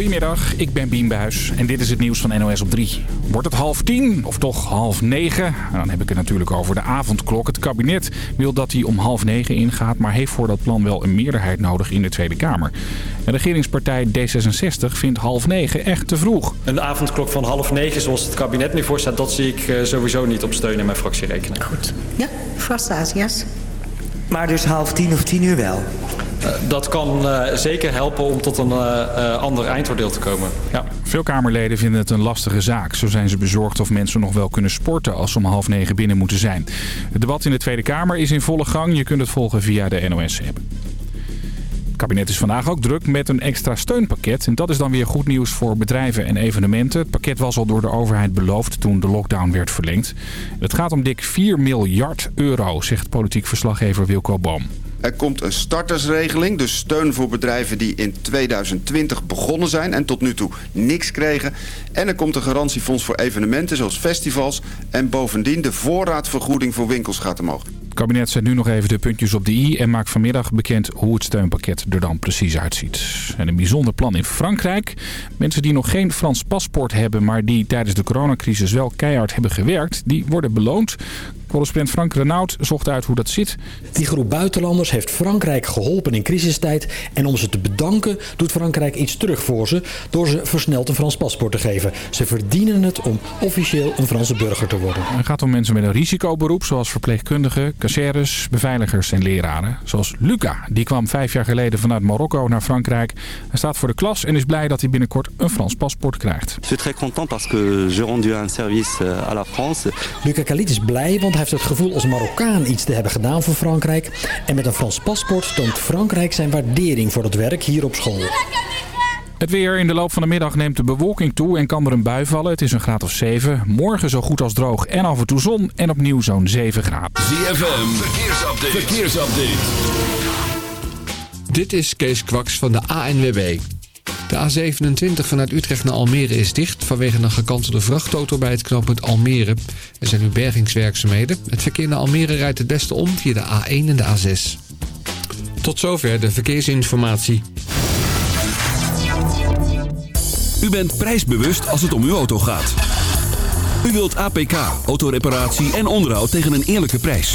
Goedemiddag, ik ben Bien Buijs en dit is het nieuws van NOS op 3. Wordt het half tien of toch half negen? Nou, dan heb ik het natuurlijk over de avondklok. Het kabinet wil dat die om half negen ingaat, maar heeft voor dat plan wel een meerderheid nodig in de Tweede Kamer. De regeringspartij D66 vindt half negen echt te vroeg. Een avondklok van half negen, zoals het kabinet nu voorstaat, dat zie ik eh, sowieso niet op steun in mijn fractie rekenen. Goed. Ja, vast Azias. Maar dus half tien of tien uur wel? Uh, dat kan uh, zeker helpen om tot een uh, ander eindoordeel te komen. Ja. Veel Kamerleden vinden het een lastige zaak. Zo zijn ze bezorgd of mensen nog wel kunnen sporten als ze om half negen binnen moeten zijn. Het debat in de Tweede Kamer is in volle gang. Je kunt het volgen via de NOS-app. Het kabinet is vandaag ook druk met een extra steunpakket. En dat is dan weer goed nieuws voor bedrijven en evenementen. Het pakket was al door de overheid beloofd toen de lockdown werd verlengd. Het gaat om dik 4 miljard euro, zegt politiek verslaggever Wilco Boom. Er komt een startersregeling, dus steun voor bedrijven die in 2020 begonnen zijn en tot nu toe niks kregen. En er komt een garantiefonds voor evenementen zoals festivals. En bovendien de voorraadvergoeding voor winkels gaat omhoog. Het kabinet zet nu nog even de puntjes op de i en maakt vanmiddag bekend hoe het steunpakket er dan precies uitziet. En een bijzonder plan in Frankrijk. Mensen die nog geen Frans paspoort hebben, maar die tijdens de coronacrisis wel keihard hebben gewerkt, die worden beloond. Correspondent Frank Renaud zocht uit hoe dat zit. Die groep buitenlanders heeft Frankrijk geholpen in crisistijd. En om ze te bedanken doet Frankrijk iets terug voor ze... door ze versneld een Frans paspoort te geven. Ze verdienen het om officieel een Franse burger te worden. Het gaat om mensen met een risicoberoep... zoals verpleegkundigen, kassières, beveiligers en leraren. Zoals Luca. Die kwam vijf jaar geleden vanuit Marokko naar Frankrijk. Hij staat voor de klas en is blij dat hij binnenkort een Frans paspoort krijgt. Ik ben très content parce que j'ai rendu un service à la France. Luca Khalid is blij, want hij heeft het gevoel als Marokkaan iets te hebben gedaan voor Frankrijk. En met een Frans paspoort toont Frankrijk zijn waardering voor het werk hier op school. Het weer in de loop van de middag neemt de bewolking toe en kan er een bui vallen. Het is een graad of 7. Morgen zo goed als droog en af en toe zon en opnieuw zo'n 7 graden. ZFM, verkeersupdate. verkeersupdate. Dit is Kees Kwaks van de ANWB. De A27 vanuit Utrecht naar Almere is dicht vanwege een gekantelde vrachtauto bij het knooppunt Almere. Er zijn nu bergingswerkzaamheden. Het verkeer naar Almere rijdt het beste om via de A1 en de A6. Tot zover de verkeersinformatie. U bent prijsbewust als het om uw auto gaat. U wilt APK, autoreparatie en onderhoud tegen een eerlijke prijs.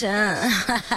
神。哈哈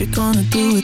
you're gonna do it,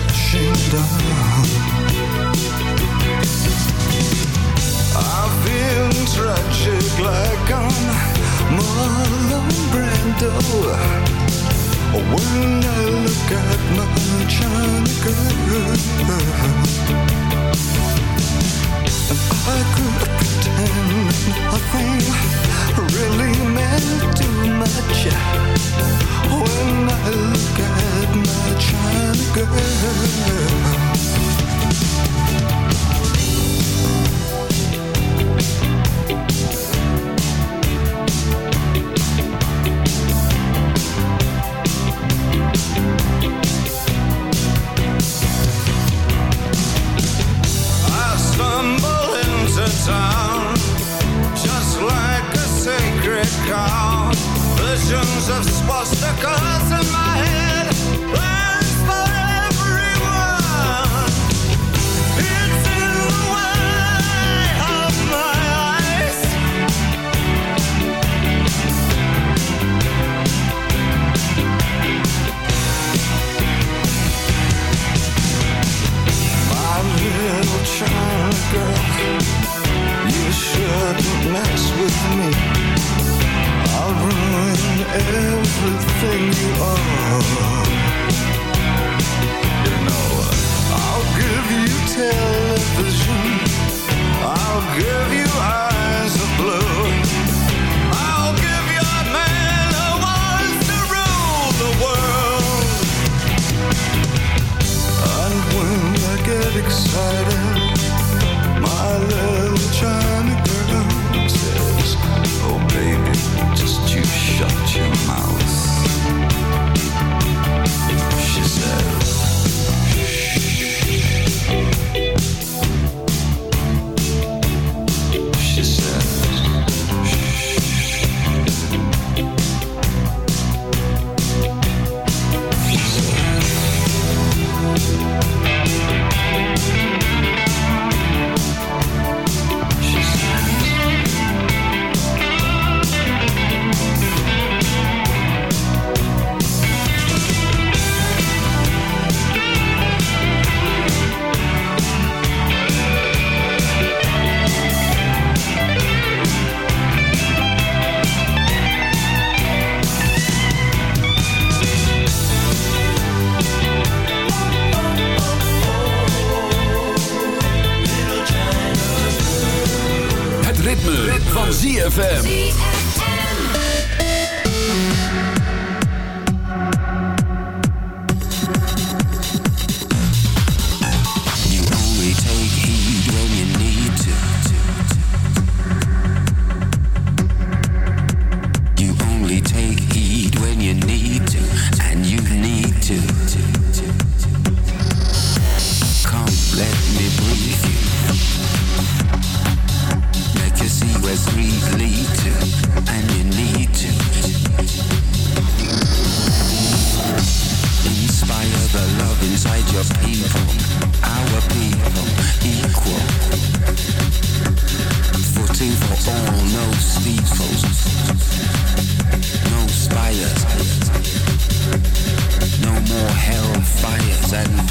crashing down. I feel tragic like I'm Marlon Brando. When I look at my China girl, I could pretend nothing really meant too much. When I look at my China girl. I stumble into town just like a sacred cow. Visions of swastikas in I'll ruin everything you are. You know, I'll give you television. I'll give you eyes of blue. I'll give you a man to rule the world. And when I get excited,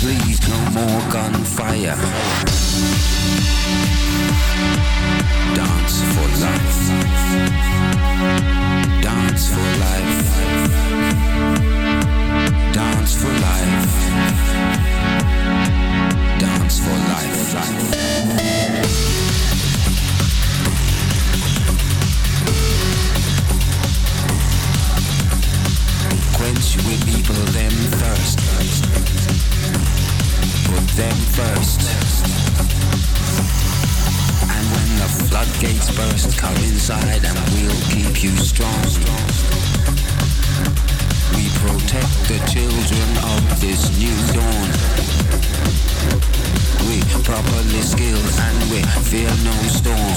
please no more gunfire. Dance for life. Dance for life. Dance for life. Dance for life. Quench with people them first. And when the floodgates burst, come inside and we'll keep you strong. We protect the children of this new dawn. We properly skilled and we fear no storm.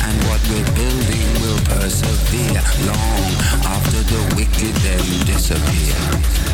And what we're building will persevere long after the wicked them disappear.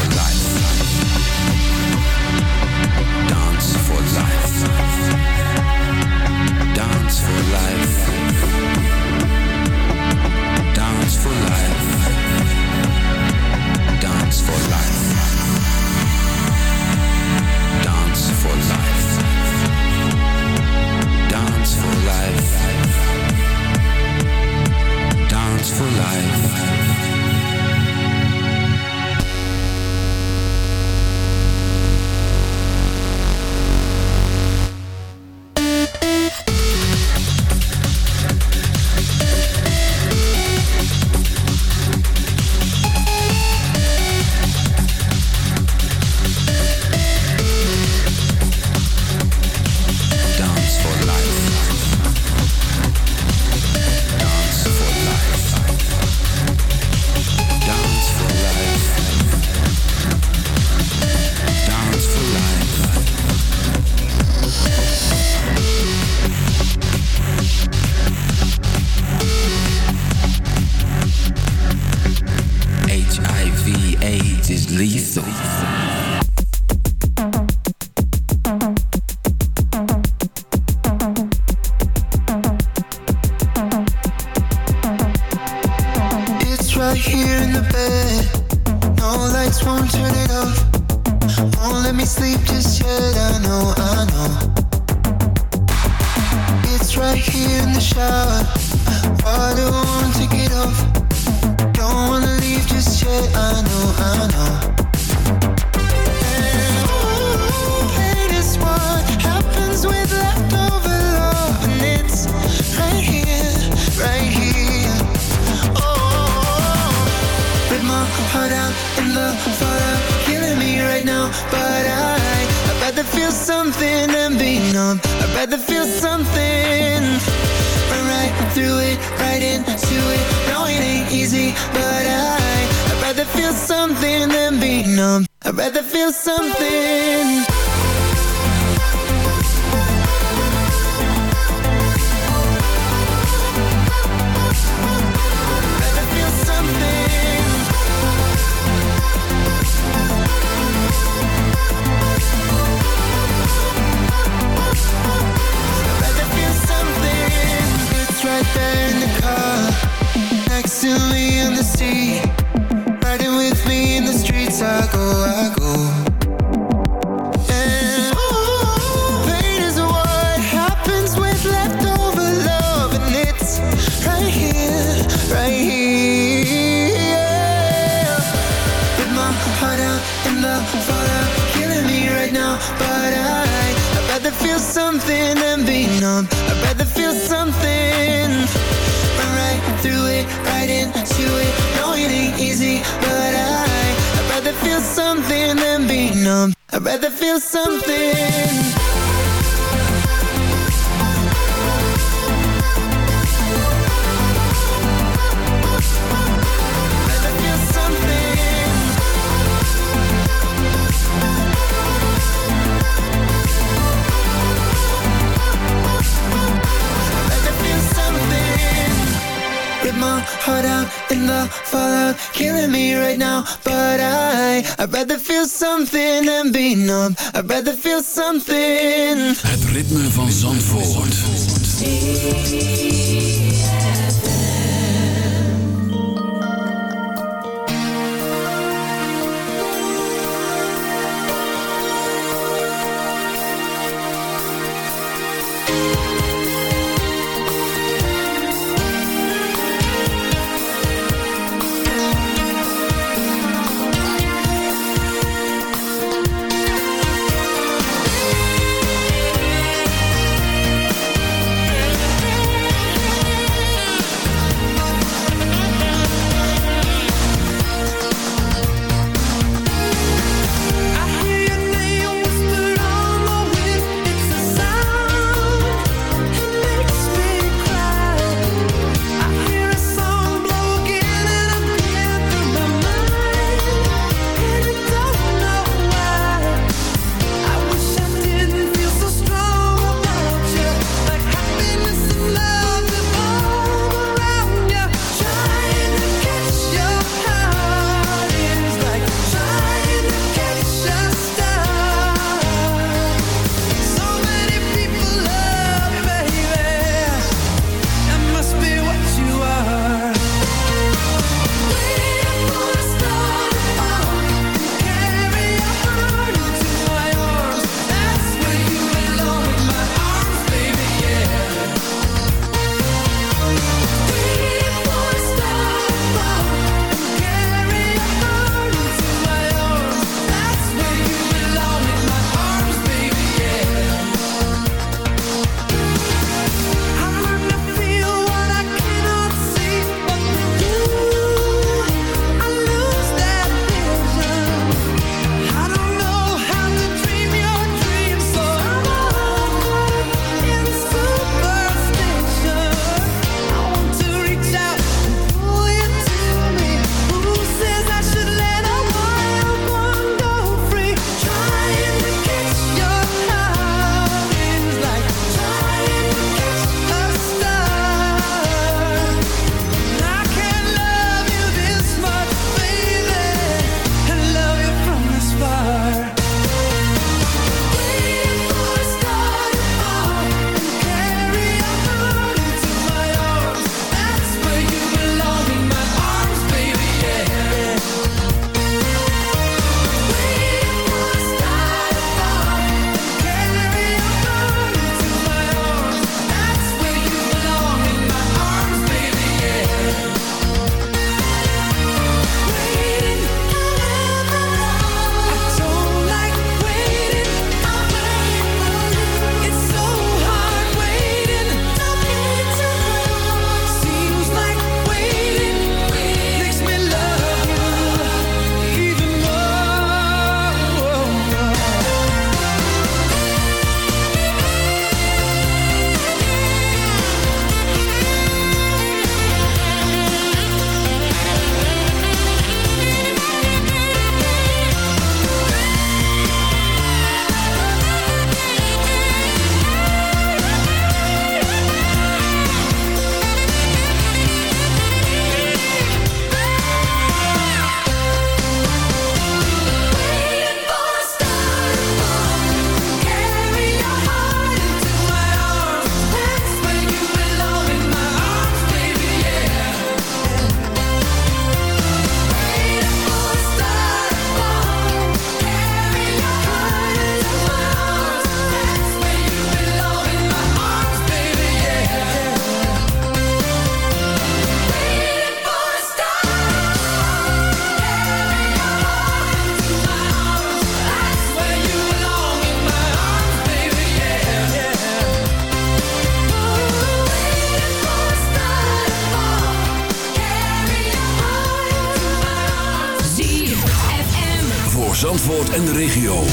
Zandvoort en de regio.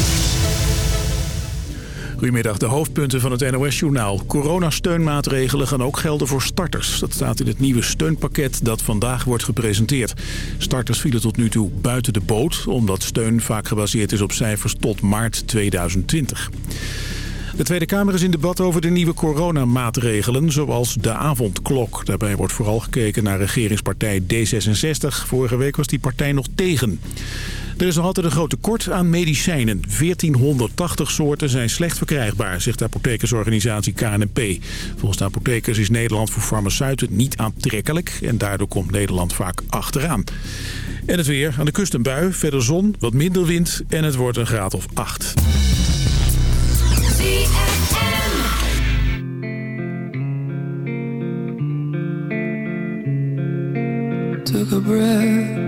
Goedemiddag, de hoofdpunten van het NOS-journaal. Coronasteunmaatregelen gaan ook gelden voor starters. Dat staat in het nieuwe steunpakket dat vandaag wordt gepresenteerd. Starters vielen tot nu toe buiten de boot... omdat steun vaak gebaseerd is op cijfers tot maart 2020. De Tweede Kamer is in debat over de nieuwe coronamaatregelen, zoals de avondklok. Daarbij wordt vooral gekeken naar regeringspartij D66. Vorige week was die partij nog tegen. Er is nog altijd een groot tekort aan medicijnen. 1480 soorten zijn slecht verkrijgbaar, zegt de apothekersorganisatie KNP. Volgens de apothekers is Nederland voor farmaceuten niet aantrekkelijk... en daardoor komt Nederland vaak achteraan. En het weer. Aan de kust een bui, verder zon, wat minder wind en het wordt een graad of 8. Took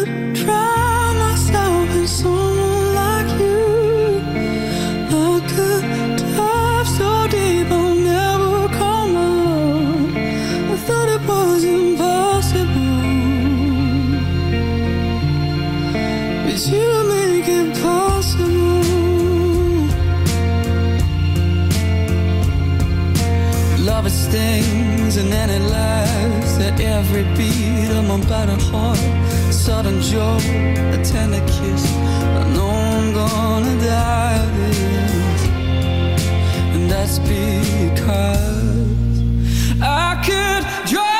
stings and then it laughs at every beat of my battered heart. Sudden joy, a tender kiss. I know I'm gonna die this, and that's because I could drown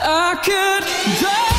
I could drown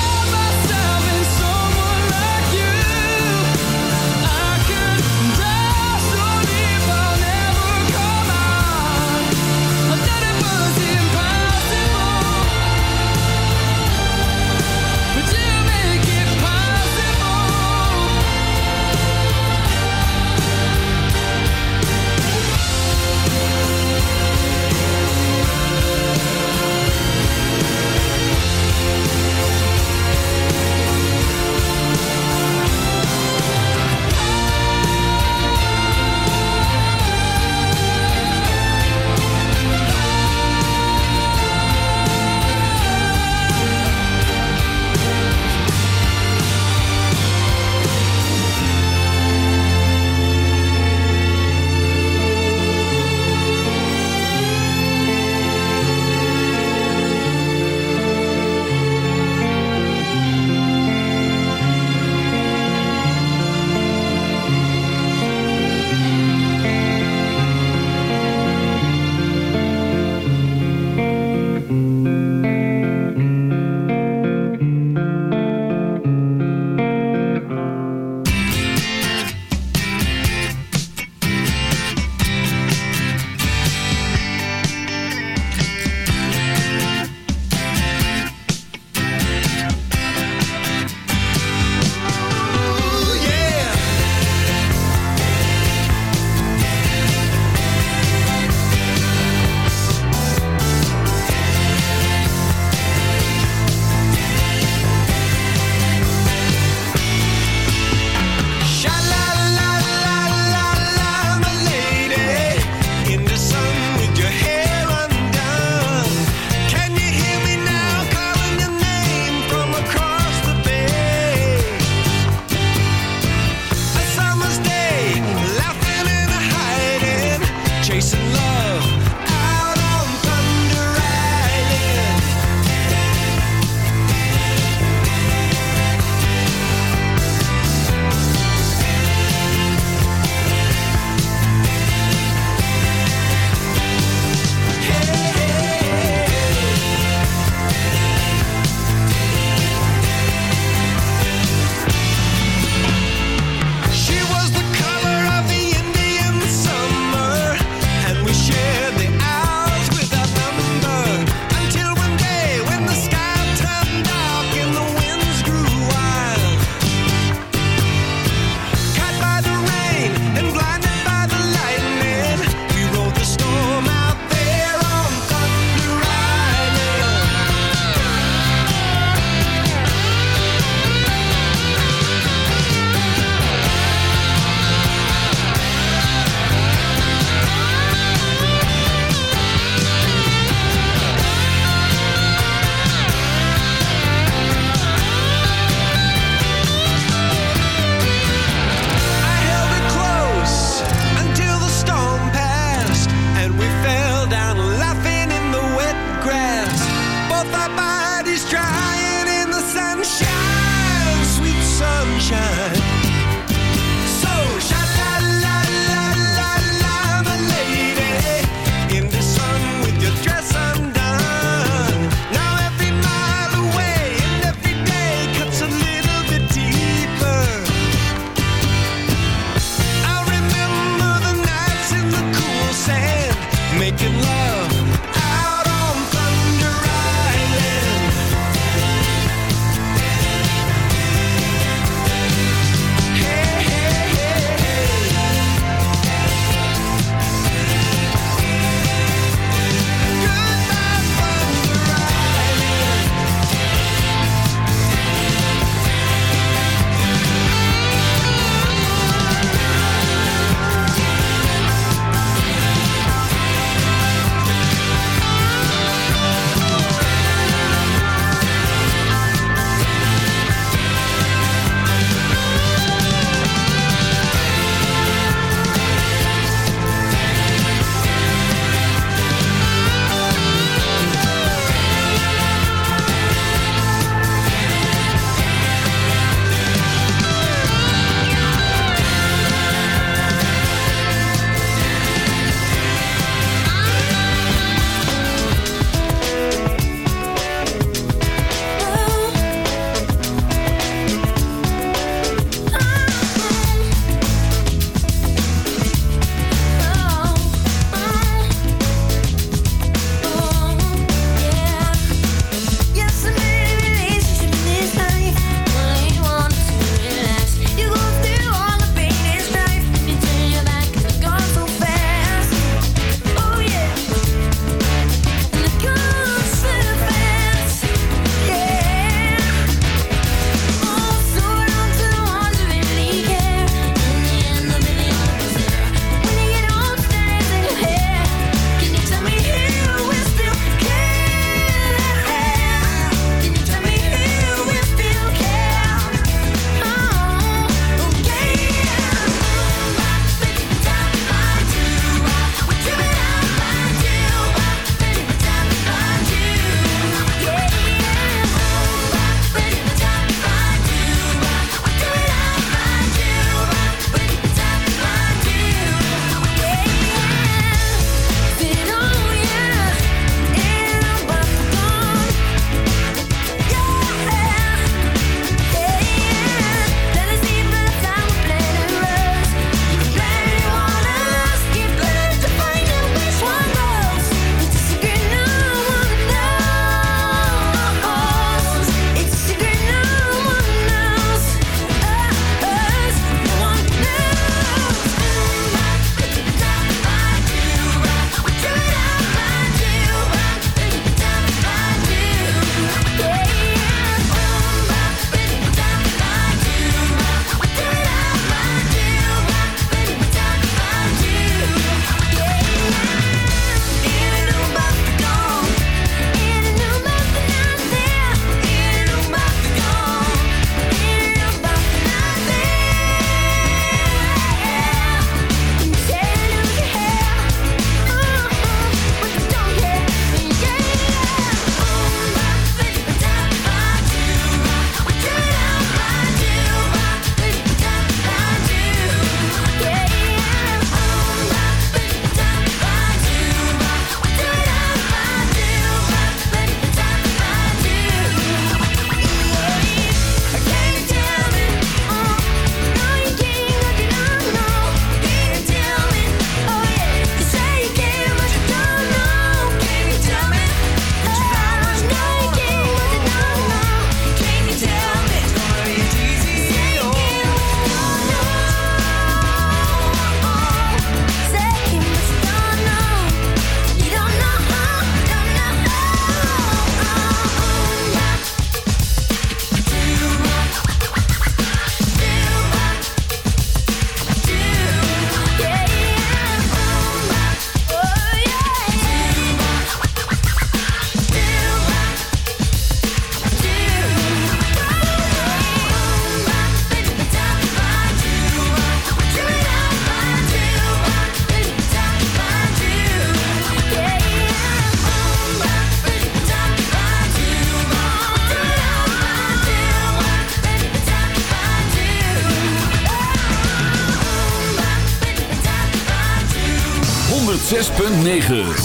9.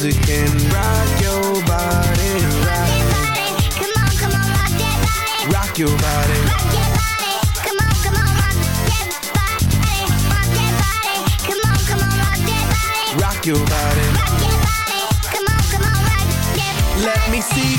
Music and rock your body. Rock, Come on, come on, rock that body. rock your body.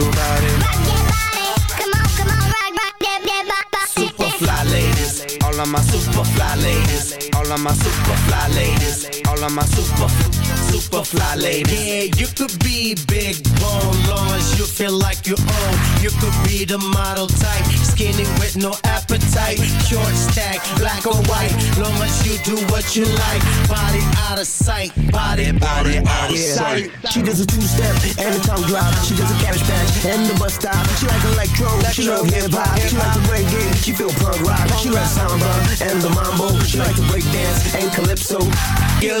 that body. Super fly ladies, all of my super fly ladies, all of my super fly ladies, all of my super super fly ladies. Yeah, you could be big bone, long as you feel like you own. You could be the model type, skinny with no appetite. Short stack, black or white, long as you do what you like. Body out of sight, body, body out of sight. She does a two-step and a tongue drop. She does a cabbage patch and the bus stop. She like electro, she love hip hop. She like the reggae, she feel punk rock. She like samba and the mambo. She like to break dance and calypso. Get a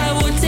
I would take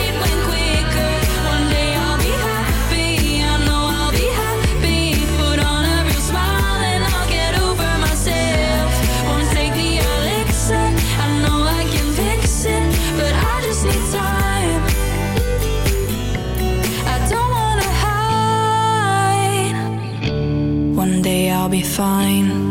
One day I'll be fine.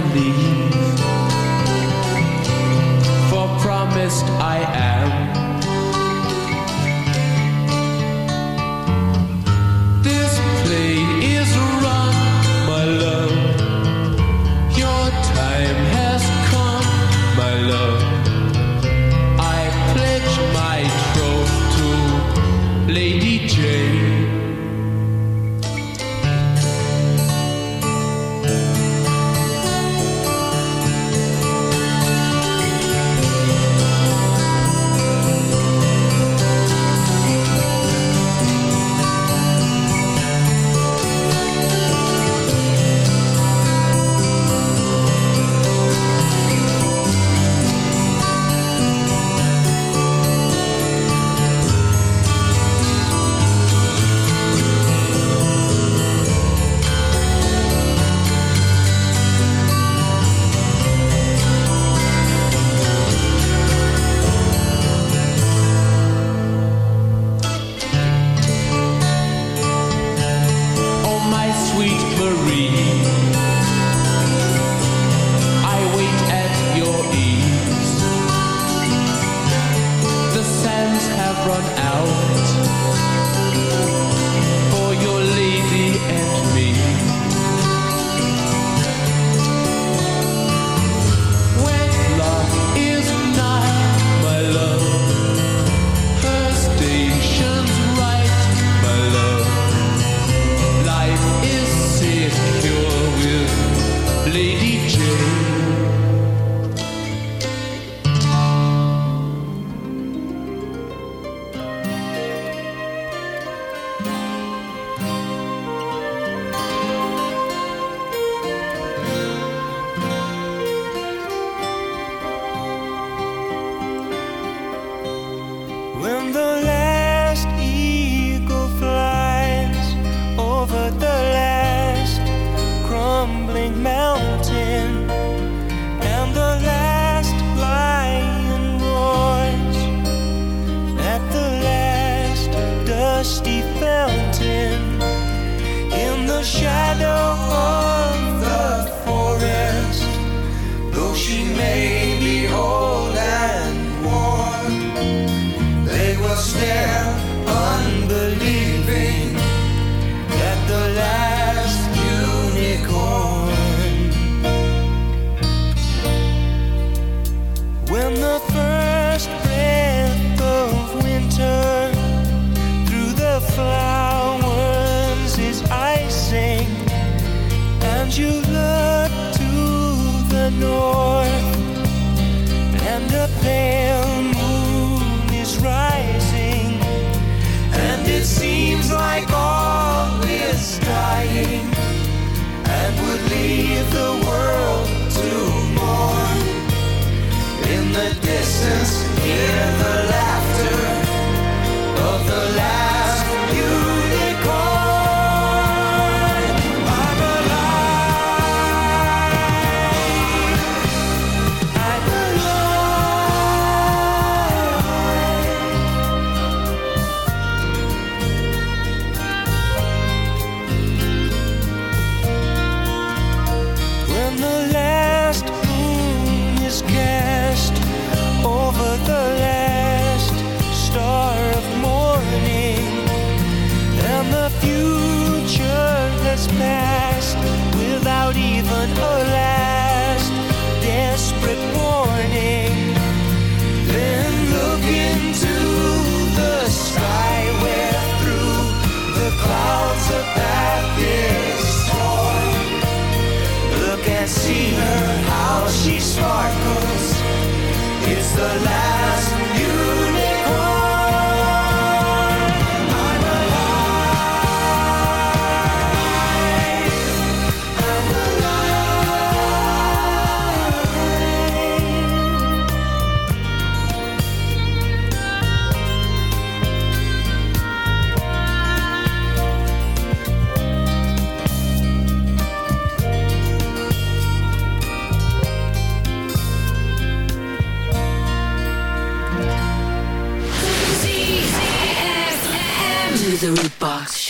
Take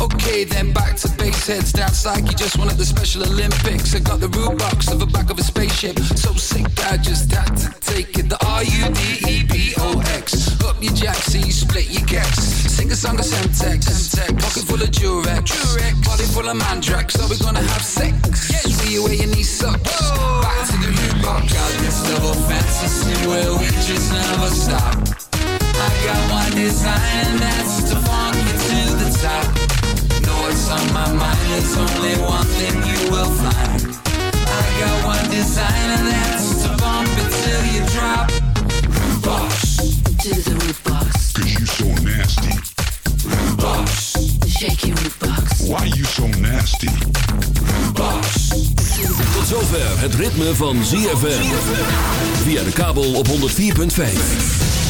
Okay, then back to base heads down like you just won at the Special Olympics. I got the Rudebox of the back of a spaceship. So sick, I just had to take it. The R U D E P O X. Up your jack, so you split your gex. Sing a song of Semtex. Pocket full of Durex. Body full of Mandrax. Are we gonna have sex? See you where your knee sucks. Back to the Rudebox. Got this double fantasy where we just never stop. I got one design and that's to funk you to the top. What's on my mind, there's only one thing you will find. I got one design and that's to bump it till you drop. Root box. To the root box, Cause you so nasty. Root box. shake your root box. Why you so nasty? Box. Tot zover het ritme van ZFM. Via de kabel op 104.5.